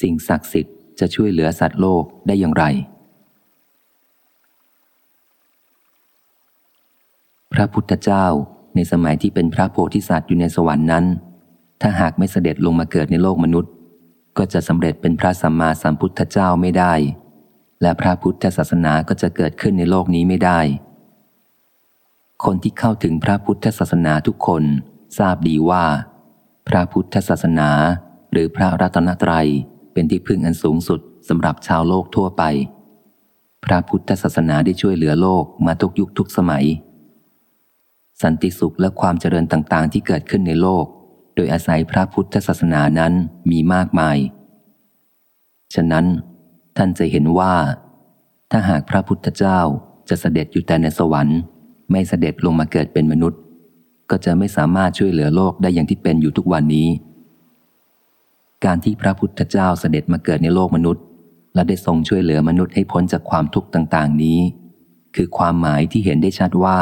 สิ่งศักดิ์สิทธิ์จะช่วยเหลือสัตว์โลกได้อย่างไร พระพุทธเจ้าในสมัยที่เป็นพระโพธิสัตว์อยู่ในสวรรค์นั้น ถ้าหากไม่เสด็จลงมาเกิดในโลกมนุษย์ ก็จะสำเร็จเป็นพระสัมมาสัมพุทธเจ้าไม่ได้ และพระพุทธศาสนาก็จะเกิดขึ้นในโลกนี้ไม่ได้ คนที่เข้าถึงพระพุทธศาสนาทุกคนทราบดีว่า พระพุทธศาสนาหรือพระรัตนตรัย เป็นที่พึ่งอันสูงสุดสำหรับชาวโลกทั่วไป พระพุทธศาสนาได้ช่วยเหลือโลกมาทุกยุคทุกสมัย สันติสุขและความเจริญต่างๆ ที่เกิดขึ้นในโลก โดยอาศัยพระพุทธศาสนานั้นมีมากมาย ฉะนั้นท่านจะเห็นว่า ถ้าหากพระพุทธเจ้าจะเสด็จอยู่แต่ในสวรรค์ ไม่เสด็จลงมาเกิดเป็นมนุษย์ ก็จะไม่สามารถช่วยเหลือโลกได้อย่างที่เป็นอยู่ทุกวันนี้ การที่พระพุทธเจ้าเสด็จมาเกิดในโลกมนุษย์ และได้ทรงช่วยเหลือมนุษย์ให้พ้นจากความทุกข์ต่าง ๆ นี้ คือความหมายที่เห็นได้ชัดว่า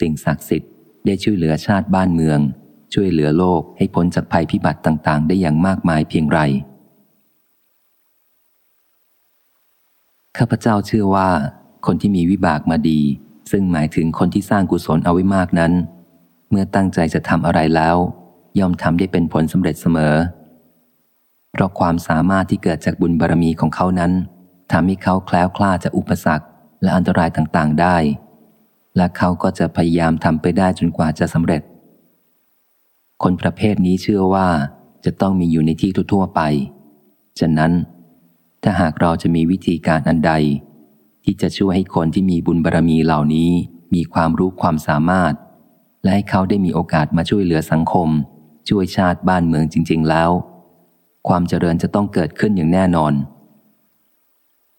สิ่งศักดิ์สิทธิ์ได้ช่วยเหลือชาติบ้านเมือง ช่วยเหลือโลกให้พ้นจากภัยพิบัติต่าง ๆ ได้อย่างมากมายเพียงไรข้าพเจ้าเชื่อว่า คนที่มีวิบากมาดี ซึ่งหมายถึงคนที่สร้างกุศลเอาไว้มากนั้น เมื่อตั้งใจจะทำอะไรแล้ว ย่อมทำได้เป็นผลสำเร็จเสมอ เพราะความสามารถที่เกิดจากบุญบารรมีของเขานั้นทำให้เขาแคล้วคลาดจากอุปสรรคและอันตรายต่างๆได้ และเขาก็จะพยายามทำไปได้จนกว่าจะสำเร็จ คนประเภทนี้เชื่อว่าจะต้องมีอยู่ในที่ทั่วไป ฉะนั้น ถ้าหากเราจะมีวิธีการอันใด ที่จะช่วยให้คนที่มีบุญบารรมีเหล่านี้มีความรู้ความสามารถ และให้เขาได้มีโอกาสมาช่วยเหลือสังคม ช่วยชาติบ้านเมืองจริง ๆ แล้ว ความเจริญจะต้องเกิดขึ้นอย่างแน่นอน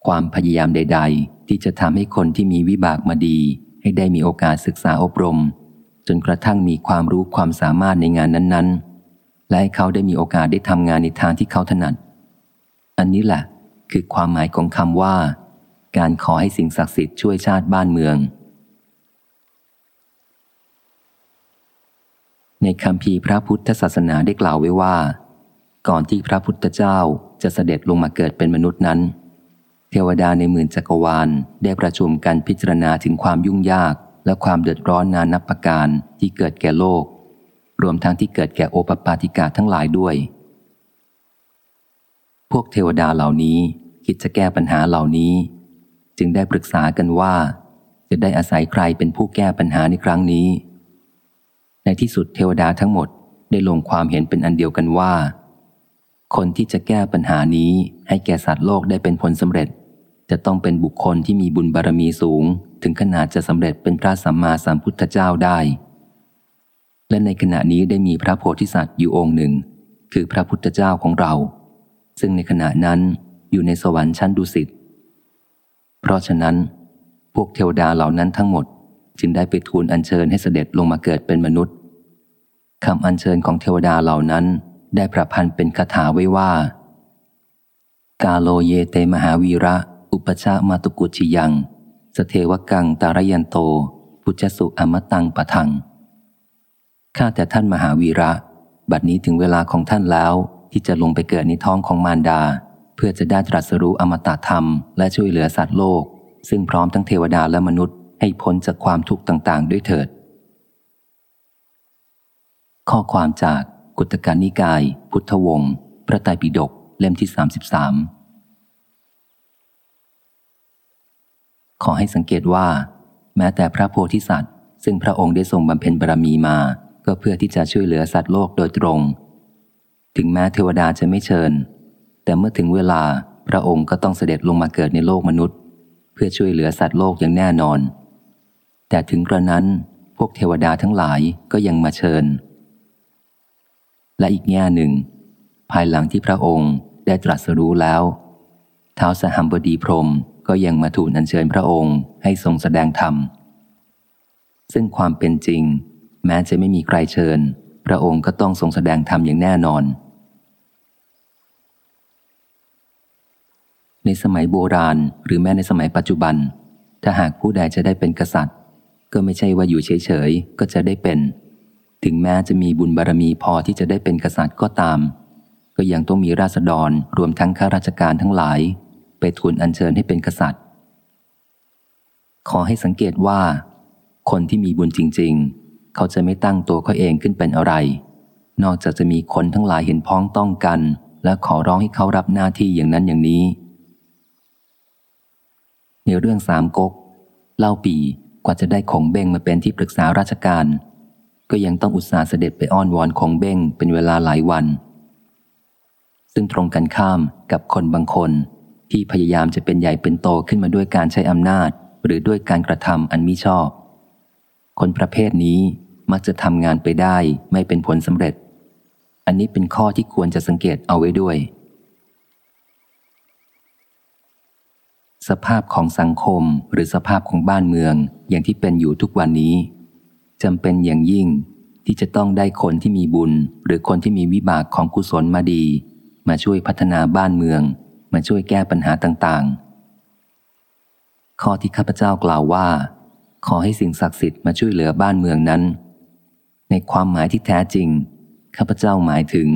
ความพยายามใด ๆ ที่จะทำให้คนที่มีวิบากมาดี ให้ได้มีโอกาสศึกษาอบรม จนกระทั่งมีความรู้ความสามารถในงานนั้นๆ และให้เขาได้มีโอกาสได้ทำงานในทางที่เขาถนัด อันนี้แหละคือความหมายของคำว่า การขอให้สิ่งศักดิ์สิทธิ์ช่วยชาติบ้านเมือง ในคำพีพระพุทธศาสนาได้กล่าวไว้ว่า ก่อนที่พระพุทธเจ้าจะเสด็จลงมาเกิดเป็นมนุษย์นั้น เทวดาในหมื่นจักรวาลได้ประชุมกันพิจารณาถึงความยุ่งยาก และความเดือดร้อนนานับประการที่เกิดแก่โลก รวมทั้งที่เกิดแก่โอปปาติกาทั้งหลายด้วย พวกเทวดาเหล่านี้คิดจะแก้ปัญหาเหล่านี้ จึงได้ปรึกษากันว่า จะได้อาศัยใครเป็นผู้แก้ปัญหาในครั้งนี้ ในที่สุดเทวดาทั้งหมดได้ลงความเห็นเป็นอันเดียวกันว่า คนที่จะแก้ปัญหานี้ให้แก่สัตว์โลกได้เป็นผลสำเร็จ จะต้องเป็นบุคคลที่มีบุญบารมีสูง ถึงขนาดจะสำเร็จเป็นพระสัมมาสัมพุทธเจ้าได้ และในขณะนี้ได้มีพระโพธิสัตว์อยู่องค์หนึ่ง คือพระพุทธเจ้าของเรา ซึ่งในขณะนั้นอยู่ในสวรรค์ชั้นดุสิตเพราะฉะนั้น พวกเทวดาเหล่านั้นทั้งหมด จึงได้ไปทูลอัญเชิญให้เสด็จลงมาเกิดเป็นมนุษย์คำอัญเชิญของเทวดาเหล่านั้น ได้ประพันธ์เป็นคาถาไว้ว่า กาโลเยเตมหาวีระ อุปชามาตุกุชิยัง สเทวกังตารยันโต พุจสุอมตังปะทัง ข้าแต่ท่านมหาวีระ บัดนี้ถึงเวลาของท่านแล้วที่จะลงไปเกิดในท้องของมารดา เพื่อจะได้ตรัสรู้อมตะธรรม และช่วยเหลือสัตว์โลก ซึ่งพร้อมทั้งเทวดาและมนุษย์ให้พ้นจากความทุกข์ต่างๆ ด้วยเถิด ข้อความจาก กุตการนิกาย พุทธวงศ์พระไตรปิฎกเล่มที่ 33 ขอให้สังเกตว่า แม้แต่พระโพธิสัตว์ ซึ่งพระองค์ได้ทรงบำเพ็ญบารมีมา ก็เพื่อที่จะช่วยเหลือสัตว์โลกโดยตรง ถึงแม้เทวดาจะไม่เชิญ แต่เมื่อถึงเวลาพระองค์ก็ต้องเสด็จลงมาเกิดในโลกมนุษย์ เพื่อช่วยเหลือสัตว์โลกอย่างแน่นอน แต่ถึงกระนั้นพวกเทวดาทั้งหลายก็ยังมาเชิญ และอีกแง่หนึ่ง ภายหลังที่พระองค์ได้ตรัสรู้แล้วท้าวสหัมบดีพรมก็ยังมาถูนอัญเชิญพระองค์ให้ทรงแสดงธรรม ซึ่งความเป็นจริง แม้จะไม่มีใครเชิญ พระองค์ก็ต้องทรงแสดงธรรมอย่างแน่นอน ในสมัยโบราณหรือแม้ในสมัยปัจจุบัน ถ้าหากผู้ใดจะได้เป็นกษัตริย์ ก็ไม่ใช่ว่าอยู่เฉยๆก็จะได้เป็น ถึงแม้จะมีบุญบารรมีพอที่จะได้เป็นกษัตริย์ก็ตาม ก็ยังต้องมีราษฎรรวมทั้งข้าราชการทั้งหลาย ไปทูลอัญเชิญให้เป็นกษัตริย์ ขอให้สังเกตว่า คนที่มีบุญจริง ๆ เขาจะไม่ตั้งตัวเขาเองขึ้นเป็นอะไร นอกจากจะมีคนทั้งหลายเห็นพ้องต้องกัน และขอร้องให้เขารับหน้าที่อย่างนั้นอย่างนี้ ในเรื่องสามก๊กเล่าปีกว่าจะได้ของเบ้งมาเป็นที่ปรึกษาราชการ ก็ยังต้องอุตส่าห์เสด็จไปอ้อนวอนของเบ้งเป็นเวลาหลายวัน ซึ่งตรงกันข้ามกับคนบางคนที่พยายามจะเป็นใหญ่เป็นโตขึ้นมาด้วยการใช้อำนาจ หรือด้วยการกระทำอันมิชอบ คนประเภทนี้มักจะทำงานไปได้ไม่เป็นผลสำเร็จ อันนี้เป็นข้อที่ควรจะสังเกตเอาไว้ด้วย สภาพของสังคมหรือสภาพของบ้านเมืองอย่างที่เป็นอยู่ทุกวันนี้ จำเป็นอย่างยิ่งที่จะต้องได้คนที่มีบุญ หรือคนที่มีวิบากของกุศลมาดี มาช่วยพัฒนาบ้านเมือง มาช่วยแก้ปัญหาต่างๆ ข้อที่ข้าพเจ้ากล่าวว่า ขอให้สิ่งศักดิ์สิทธิ์มาช่วยเหลือบ้านเมืองนั้น ในความหมายที่แท้จริง ข้าพเจ้าหมายถึง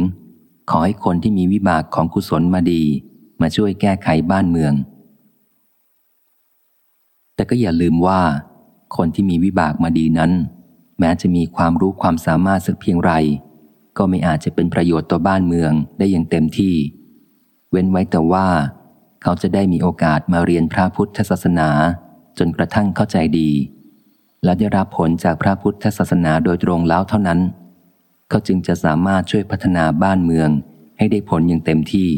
ขอให้คนที่มีวิบากของกุศลมาดี มาช่วยแก้ไขบ้านเมือง แต่ก็อย่าลืมว่า คนที่มีวิบากมาดีนั้น แม้จะมีความรู้ความสามารถสักเพียงไร ก็ไม่อาจจะเป็นประโยชน์ต่อบ้านเมืองได้อย่างเต็มที่ เว้นไว้แต่ว่า เขาจะได้มีโอกาสมาเรียนพระพุทธศาสนา จนกระทั่งเข้าใจดี และได้รับผลจากพระพุทธศาสนาโดยตรงแล้วเท่านั้น เขาจึงจะสามารถช่วยพัฒนาบ้านเมืองให้ได้ผลอย่างเต็มที่